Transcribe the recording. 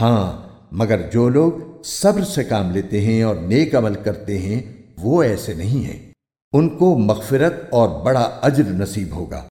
ہاں مگر جو لوگ صبر سے کام لیتے ہیں اور نیک عمل کرتے ہیں، وہ ایسے نہیں ہیں۔ ان کو مغفرت اور بڑا اجر نصیب ہوگا۔